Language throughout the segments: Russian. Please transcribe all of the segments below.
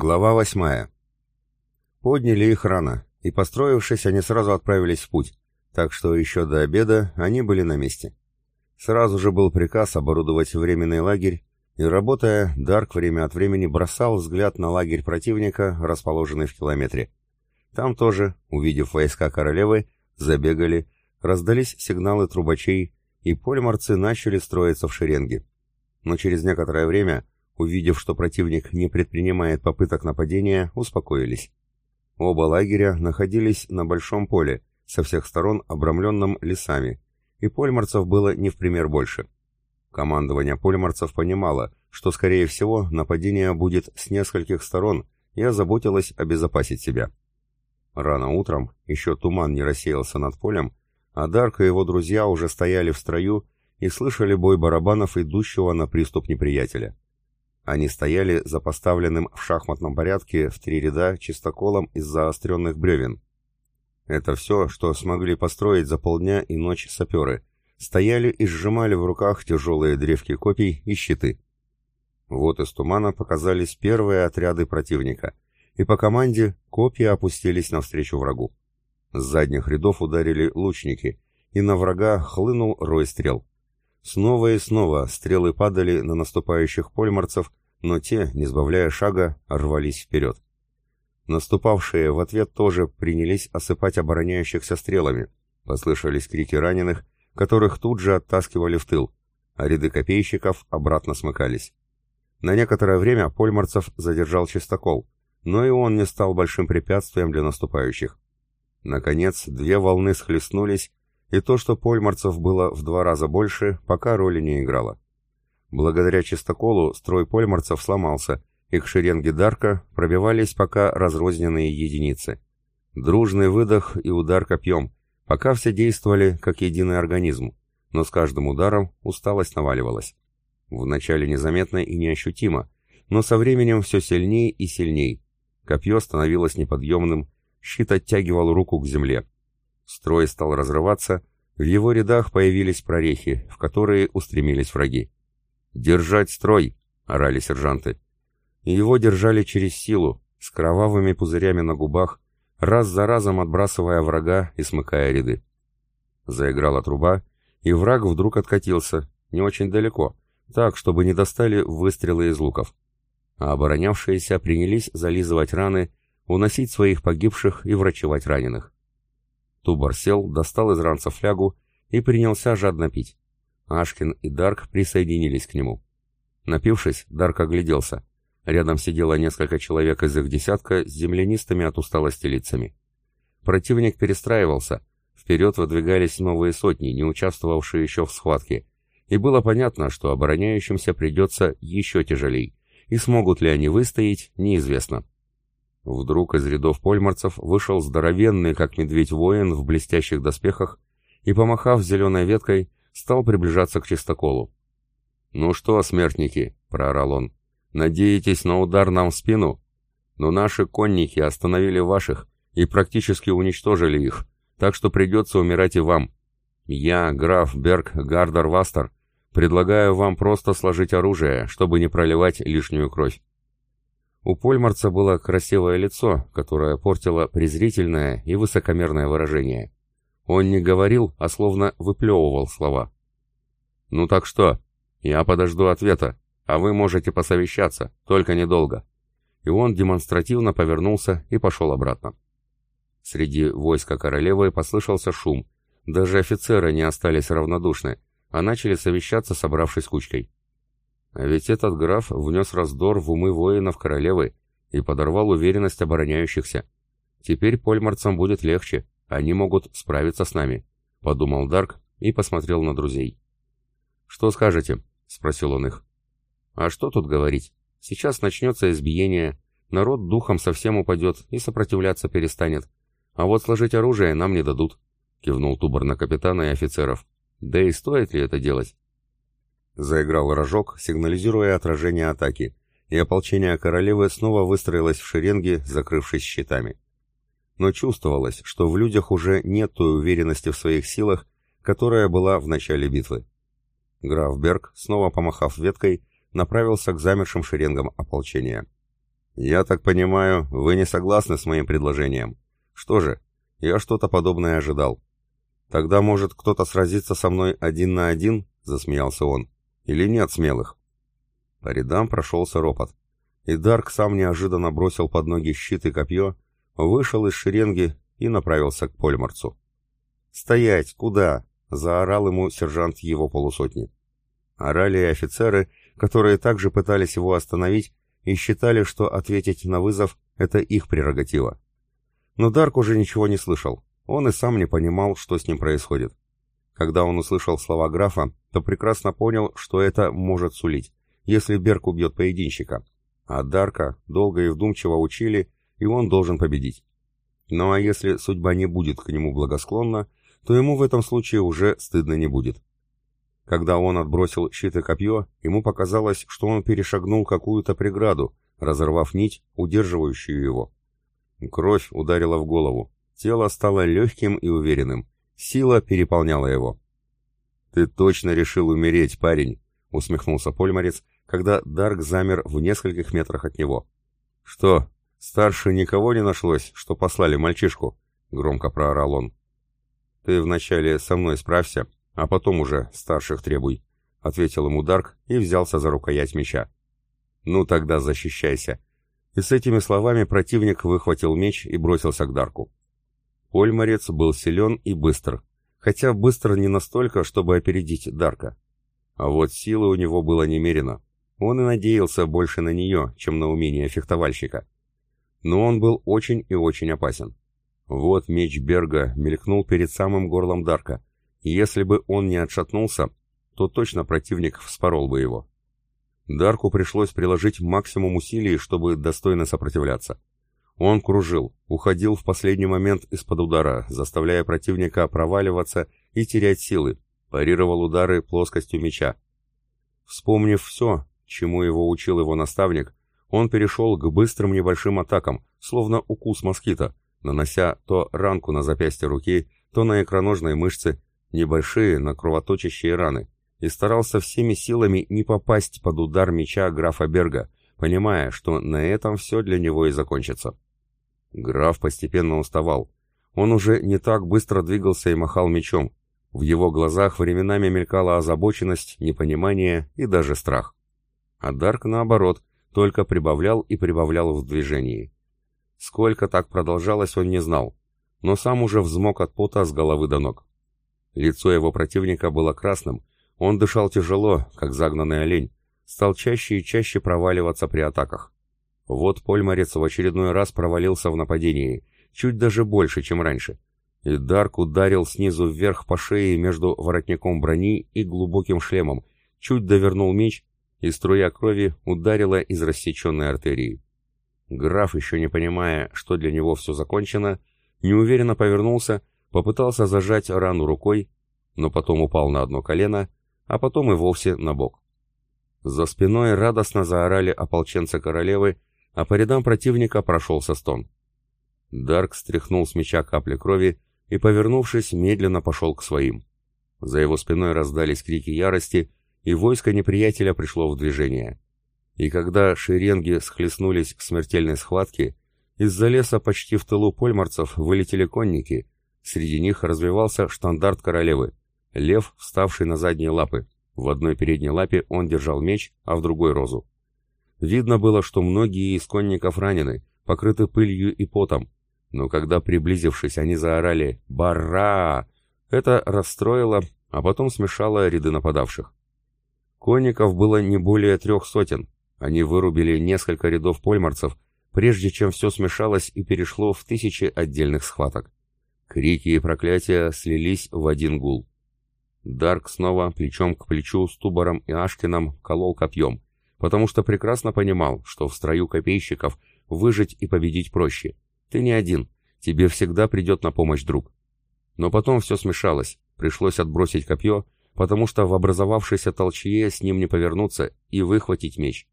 Глава восьмая. Подняли их рано, и, построившись, они сразу отправились в путь, так что еще до обеда они были на месте. Сразу же был приказ оборудовать временный лагерь, и, работая, Дарк время от времени бросал взгляд на лагерь противника, расположенный в километре. Там тоже, увидев войска королевы, забегали, раздались сигналы трубачей, и польмарцы начали строиться в шеренги. Но через некоторое время увидев, что противник не предпринимает попыток нападения, успокоились. Оба лагеря находились на большом поле, со всех сторон обрамленном лесами, и польмарцев было не в пример больше. Командование польмарцев понимало, что, скорее всего, нападение будет с нескольких сторон, и озаботилось обезопасить себя. Рано утром, еще туман не рассеялся над полем, а Дарк и его друзья уже стояли в строю и слышали бой барабанов, идущего на приступ неприятеля. Они стояли за поставленным в шахматном порядке в три ряда чистоколом из заостренных бревен. Это все, что смогли построить за полдня и ночь саперы. Стояли и сжимали в руках тяжелые древки копий и щиты. Вот из тумана показались первые отряды противника, и по команде копья опустились навстречу врагу. С задних рядов ударили лучники, и на врага хлынул рой стрел. Снова и снова стрелы падали на наступающих польмарцев, но те, не сбавляя шага, рвались вперед. Наступавшие в ответ тоже принялись осыпать обороняющихся стрелами. Послышались крики раненых, которых тут же оттаскивали в тыл, а ряды копейщиков обратно смыкались. На некоторое время Польмарцев задержал чистокол, но и он не стал большим препятствием для наступающих. Наконец, две волны схлестнулись, и то, что польмарцев было в два раза больше, пока роли не играло. Благодаря чистоколу строй польмарцев сломался, их шеренги Дарка пробивались пока разрозненные единицы. Дружный выдох и удар копьем, пока все действовали как единый организм, но с каждым ударом усталость наваливалась. Вначале незаметно и неощутимо, но со временем все сильней и сильней. Копье становилось неподъемным, щит оттягивал руку к земле. Строй стал разрываться, в его рядах появились прорехи, в которые устремились враги. «Держать строй!» — орали сержанты. И его держали через силу, с кровавыми пузырями на губах, раз за разом отбрасывая врага и смыкая ряды. Заиграла труба, и враг вдруг откатился, не очень далеко, так, чтобы не достали выстрелы из луков. А оборонявшиеся принялись зализывать раны, уносить своих погибших и врачевать раненых. Тубар сел, достал из ранца флягу и принялся жадно пить. Ашкин и Дарк присоединились к нему. Напившись, Дарк огляделся. Рядом сидело несколько человек из их десятка с землянистыми от усталости лицами. Противник перестраивался. Вперед выдвигались новые сотни, не участвовавшие еще в схватке. И было понятно, что обороняющимся придется еще тяжелей. И смогут ли они выстоять, неизвестно. Вдруг из рядов польмарцев вышел здоровенный, как медведь, воин в блестящих доспехах и, помахав зеленой веткой, стал приближаться к чистоколу. «Ну что, смертники!» — проорал он. «Надеетесь на удар нам в спину? Но наши конники остановили ваших и практически уничтожили их, так что придется умирать и вам. Я, граф Берг Гардер Вастер, предлагаю вам просто сложить оружие, чтобы не проливать лишнюю кровь. У Польмарца было красивое лицо, которое портило презрительное и высокомерное выражение. Он не говорил, а словно выплевывал слова. «Ну так что? Я подожду ответа, а вы можете посовещаться, только недолго». И он демонстративно повернулся и пошел обратно. Среди войска королевы послышался шум. Даже офицеры не остались равнодушны, а начали совещаться, собравшись кучкой. Ведь этот граф внес раздор в умы воинов королевы и подорвал уверенность обороняющихся. Теперь польмарцам будет легче, они могут справиться с нами, подумал Дарк и посмотрел на друзей. Что скажете? спросил он их. А что тут говорить? Сейчас начнется избиение, народ духом совсем упадет и сопротивляться перестанет. А вот сложить оружие нам не дадут, кивнул Тубор на капитана и офицеров. Да и стоит ли это делать? Заиграл рожок, сигнализируя отражение атаки, и ополчение королевы снова выстроилось в шеренги, закрывшись щитами. Но чувствовалось, что в людях уже нет той уверенности в своих силах, которая была в начале битвы. Граф Берг, снова помахав веткой, направился к замершим шеренгам ополчения. «Я так понимаю, вы не согласны с моим предложением. Что же, я что-то подобное ожидал. Тогда, может, кто-то сразится со мной один на один?» — засмеялся он. Или нет смелых?» По рядам прошелся ропот. И Дарк сам неожиданно бросил под ноги щит и копье, вышел из шеренги и направился к Польмарцу. «Стоять! Куда?» — заорал ему сержант его полусотни. Орали и офицеры, которые также пытались его остановить и считали, что ответить на вызов — это их прерогатива. Но Дарк уже ничего не слышал. Он и сам не понимал, что с ним происходит. Когда он услышал слова графа, то прекрасно понял, что это может сулить, если Берг убьет поединщика. А Дарка долго и вдумчиво учили, и он должен победить. Ну а если судьба не будет к нему благосклонна, то ему в этом случае уже стыдно не будет. Когда он отбросил щит и копье, ему показалось, что он перешагнул какую-то преграду, разорвав нить, удерживающую его. Кровь ударила в голову, тело стало легким и уверенным, Сила переполняла его. «Ты точно решил умереть, парень!» — усмехнулся Польмарец, когда Дарк замер в нескольких метрах от него. «Что, старше никого не нашлось, что послали мальчишку?» — громко проорал он. «Ты вначале со мной справься, а потом уже старших требуй», — ответил ему Дарк и взялся за рукоять меча. «Ну тогда защищайся». И с этими словами противник выхватил меч и бросился к Дарку. Ольмарец был силен и быстр, хотя быстро не настолько, чтобы опередить Дарка. А вот силы у него было немерено. Он и надеялся больше на нее, чем на умение фехтовальщика. Но он был очень и очень опасен. Вот меч Берга мелькнул перед самым горлом Дарка. Если бы он не отшатнулся, то точно противник вспорол бы его. Дарку пришлось приложить максимум усилий, чтобы достойно сопротивляться. Он кружил, уходил в последний момент из-под удара, заставляя противника проваливаться и терять силы, парировал удары плоскостью меча. Вспомнив все, чему его учил его наставник, он перешел к быстрым небольшим атакам, словно укус москита, нанося то ранку на запястье руки, то на икроножной мышце, небольшие, на кровоточащие раны, и старался всеми силами не попасть под удар меча графа Берга, понимая, что на этом все для него и закончится. Граф постепенно уставал. Он уже не так быстро двигался и махал мечом. В его глазах временами мелькала озабоченность, непонимание и даже страх. А Дарк, наоборот, только прибавлял и прибавлял в движении. Сколько так продолжалось, он не знал, но сам уже взмок от пота с головы до ног. Лицо его противника было красным, он дышал тяжело, как загнанный олень, стал чаще и чаще проваливаться при атаках. Вот Польмарец в очередной раз провалился в нападении, чуть даже больше, чем раньше. И Дарк ударил снизу вверх по шее между воротником брони и глубоким шлемом, чуть довернул меч, и струя крови ударила из рассеченной артерии. Граф, еще не понимая, что для него все закончено, неуверенно повернулся, попытался зажать рану рукой, но потом упал на одно колено, а потом и вовсе на бок. За спиной радостно заорали ополченцы королевы, а по рядам противника прошелся стон. Дарк стряхнул с меча капли крови и, повернувшись, медленно пошел к своим. За его спиной раздались крики ярости, и войско неприятеля пришло в движение. И когда шеренги схлестнулись к смертельной схватке, из-за леса почти в тылу польмарцев вылетели конники. Среди них развивался штандарт королевы, лев, вставший на задние лапы. В одной передней лапе он держал меч, а в другой — розу. Видно было, что многие из конников ранены, покрыты пылью и потом. Но когда, приблизившись, они заорали «Бара!», это расстроило, а потом смешало ряды нападавших. Конников было не более трех сотен. Они вырубили несколько рядов польмарцев, прежде чем все смешалось и перешло в тысячи отдельных схваток. Крики и проклятия слились в один гул. Дарк снова плечом к плечу с Тубором и Ашкином колол копьем — потому что прекрасно понимал, что в строю копейщиков выжить и победить проще. Ты не один, тебе всегда придет на помощь друг. Но потом все смешалось, пришлось отбросить копье, потому что в образовавшейся толчье с ним не повернуться и выхватить меч.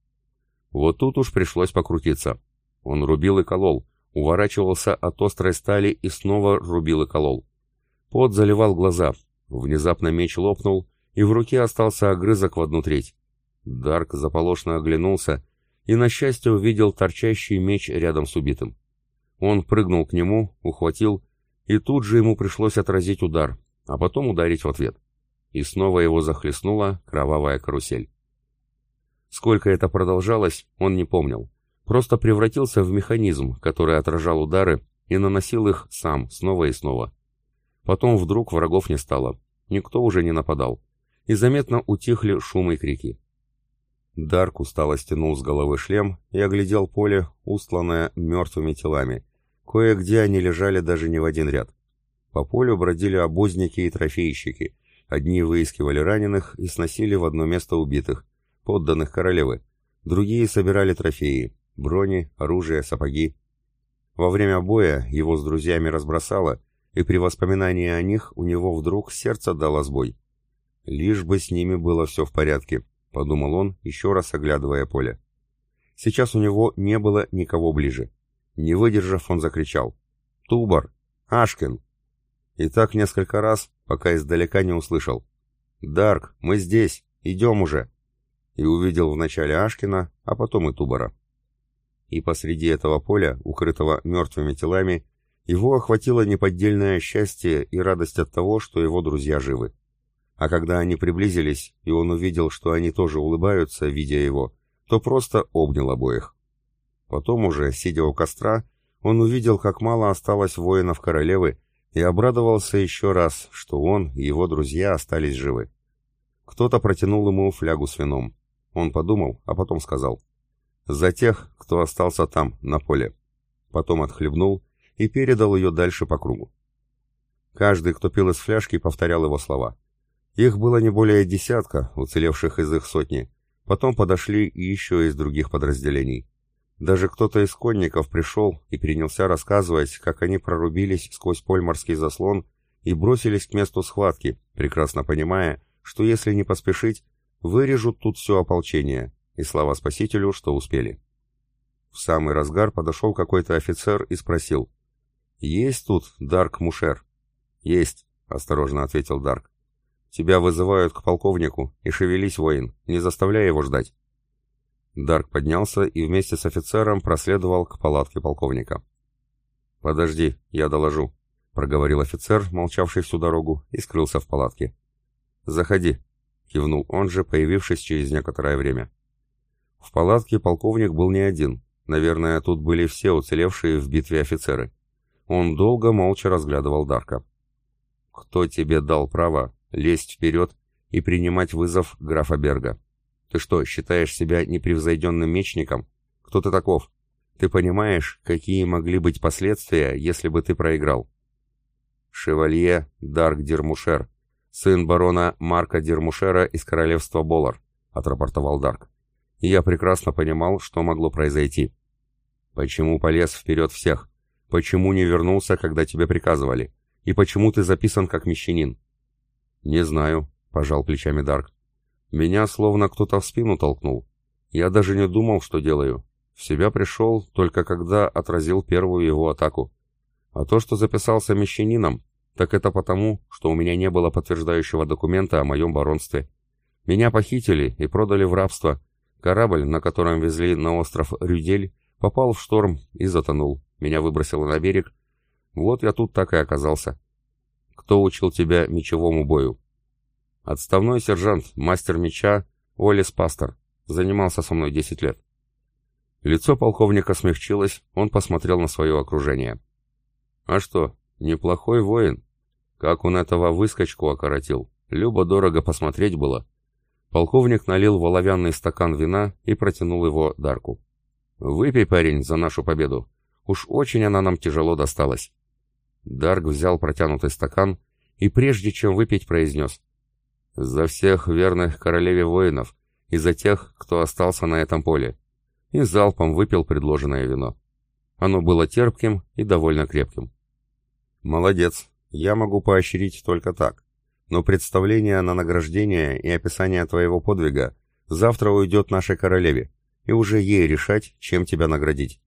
Вот тут уж пришлось покрутиться. Он рубил и колол, уворачивался от острой стали и снова рубил и колол. Пот заливал глаза, внезапно меч лопнул, и в руке остался огрызок в одну треть. Дарк заполошно оглянулся и, на счастье, увидел торчащий меч рядом с убитым. Он прыгнул к нему, ухватил, и тут же ему пришлось отразить удар, а потом ударить в ответ. И снова его захлестнула кровавая карусель. Сколько это продолжалось, он не помнил. Просто превратился в механизм, который отражал удары и наносил их сам, снова и снова. Потом вдруг врагов не стало. Никто уже не нападал. И заметно утихли шумы и крики. Дарк устало стянул с головы шлем и оглядел поле, устланное мертвыми телами. Кое-где они лежали даже не в один ряд. По полю бродили обозники и трофейщики. Одни выискивали раненых и сносили в одно место убитых, подданных королевы. Другие собирали трофеи – брони, оружие, сапоги. Во время боя его с друзьями разбросало, и при воспоминании о них у него вдруг сердце дало сбой. Лишь бы с ними было все в порядке – подумал он, еще раз оглядывая поле. Сейчас у него не было никого ближе. Не выдержав, он закричал. «Тубар! Ашкин!» И так несколько раз, пока издалека не услышал. «Дарк, мы здесь! Идем уже!» И увидел вначале Ашкина, а потом и Тубара. И посреди этого поля, укрытого мертвыми телами, его охватило неподдельное счастье и радость от того, что его друзья живы. А когда они приблизились, и он увидел, что они тоже улыбаются, видя его, то просто обнял обоих. Потом уже, сидя у костра, он увидел, как мало осталось воинов королевы, и обрадовался еще раз, что он и его друзья остались живы. Кто-то протянул ему флягу с вином. Он подумал, а потом сказал. «За тех, кто остался там, на поле». Потом отхлебнул и передал ее дальше по кругу. Каждый, кто пил из фляжки, повторял его слова. Их было не более десятка, уцелевших из их сотни. Потом подошли и еще из других подразделений. Даже кто-то из конников пришел и принялся рассказывать, как они прорубились сквозь польмарский заслон и бросились к месту схватки, прекрасно понимая, что если не поспешить, вырежут тут все ополчение, и слава спасителю, что успели. В самый разгар подошел какой-то офицер и спросил, «Есть тут Дарк Мушер?» «Есть», — осторожно ответил Дарк. Тебя вызывают к полковнику, и шевелись, воин, не заставляй его ждать». Дарк поднялся и вместе с офицером проследовал к палатке полковника. «Подожди, я доложу», — проговорил офицер, молчавший всю дорогу, и скрылся в палатке. «Заходи», — кивнул он же, появившись через некоторое время. В палатке полковник был не один. Наверное, тут были все уцелевшие в битве офицеры. Он долго молча разглядывал Дарка. «Кто тебе дал право лезть вперед и принимать вызов графа Берга. Ты что, считаешь себя непревзойденным мечником? Кто ты таков? Ты понимаешь, какие могли быть последствия, если бы ты проиграл? Шевалье Дарк Дермушер, сын барона Марка Дермушера из королевства Болар, отрапортовал Дарк. И я прекрасно понимал, что могло произойти. Почему полез вперед всех? Почему не вернулся, когда тебе приказывали? И почему ты записан как мещанин? «Не знаю», — пожал плечами Дарк. «Меня словно кто-то в спину толкнул. Я даже не думал, что делаю. В себя пришел, только когда отразил первую его атаку. А то, что записался мещанином, так это потому, что у меня не было подтверждающего документа о моем баронстве. Меня похитили и продали в рабство. Корабль, на котором везли на остров Рюдель, попал в шторм и затонул. Меня выбросило на берег. Вот я тут так и оказался. Кто учил тебя мечевому бою? Отставной сержант, мастер меча Олис Пастор. Занимался со мной 10 лет. Лицо полковника смягчилось, он посмотрел на свое окружение. А что, неплохой воин. Как он этого выскочку окоротил. Любо-дорого посмотреть было. Полковник налил в стакан вина и протянул его Дарку. «Выпей, парень, за нашу победу. Уж очень она нам тяжело досталась». Дарг взял протянутый стакан и прежде чем выпить произнес «За всех верных королеве воинов и за тех, кто остался на этом поле» и залпом выпил предложенное вино. Оно было терпким и довольно крепким. «Молодец, я могу поощрить только так, но представление на награждение и описание твоего подвига завтра уйдет нашей королеве, и уже ей решать, чем тебя наградить.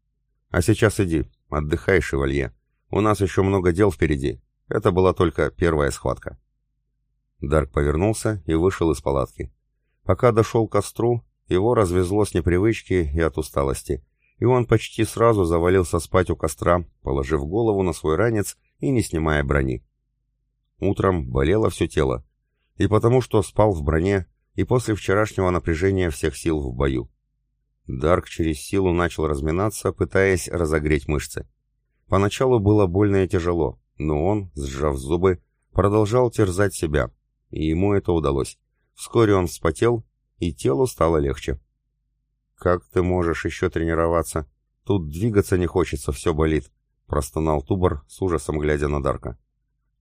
А сейчас иди, отдыхай, шевалье». У нас еще много дел впереди. Это была только первая схватка. Дарк повернулся и вышел из палатки. Пока дошел к костру, его развезло с непривычки и от усталости, и он почти сразу завалился спать у костра, положив голову на свой ранец и не снимая брони. Утром болело все тело, и потому что спал в броне, и после вчерашнего напряжения всех сил в бою. Дарк через силу начал разминаться, пытаясь разогреть мышцы. Поначалу было больно и тяжело, но он, сжав зубы, продолжал терзать себя, и ему это удалось. Вскоре он вспотел, и телу стало легче. «Как ты можешь еще тренироваться? Тут двигаться не хочется, все болит», — простонал Тубар, с ужасом глядя на Дарка.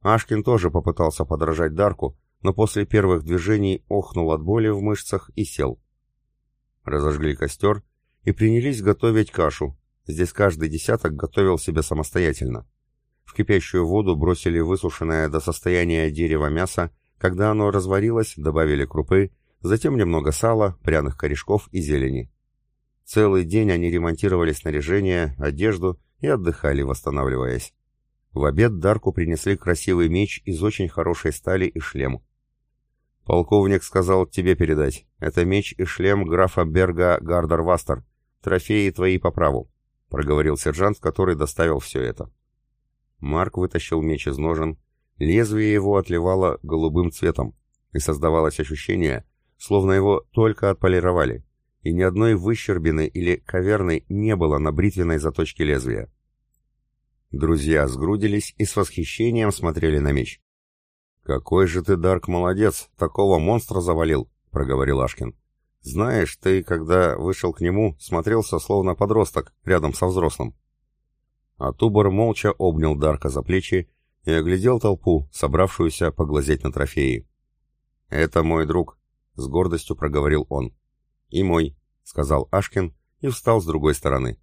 Ашкин тоже попытался подражать Дарку, но после первых движений охнул от боли в мышцах и сел. Разожгли костер и принялись готовить кашу, Здесь каждый десяток готовил себя самостоятельно. В кипящую воду бросили высушенное до состояния дерева мясо, когда оно разварилось, добавили крупы, затем немного сала, пряных корешков и зелени. Целый день они ремонтировали снаряжение, одежду и отдыхали, восстанавливаясь. В обед Дарку принесли красивый меч из очень хорошей стали и шлем. «Полковник сказал тебе передать. Это меч и шлем графа Берга Гардервастер. Трофеи твои по праву. — проговорил сержант, который доставил все это. Марк вытащил меч из ножен, лезвие его отливало голубым цветом, и создавалось ощущение, словно его только отполировали, и ни одной выщербины или каверны не было на бритвенной заточке лезвия. Друзья сгрудились и с восхищением смотрели на меч. «Какой же ты, Дарк, молодец! Такого монстра завалил!» — проговорил Ашкин. Знаешь, ты, когда вышел к нему, смотрелся словно подросток, рядом со взрослым. А Тубор молча обнял Дарка за плечи и оглядел толпу, собравшуюся поглазеть на трофеи. «Это мой друг», — с гордостью проговорил он. «И мой», — сказал Ашкин и встал с другой стороны.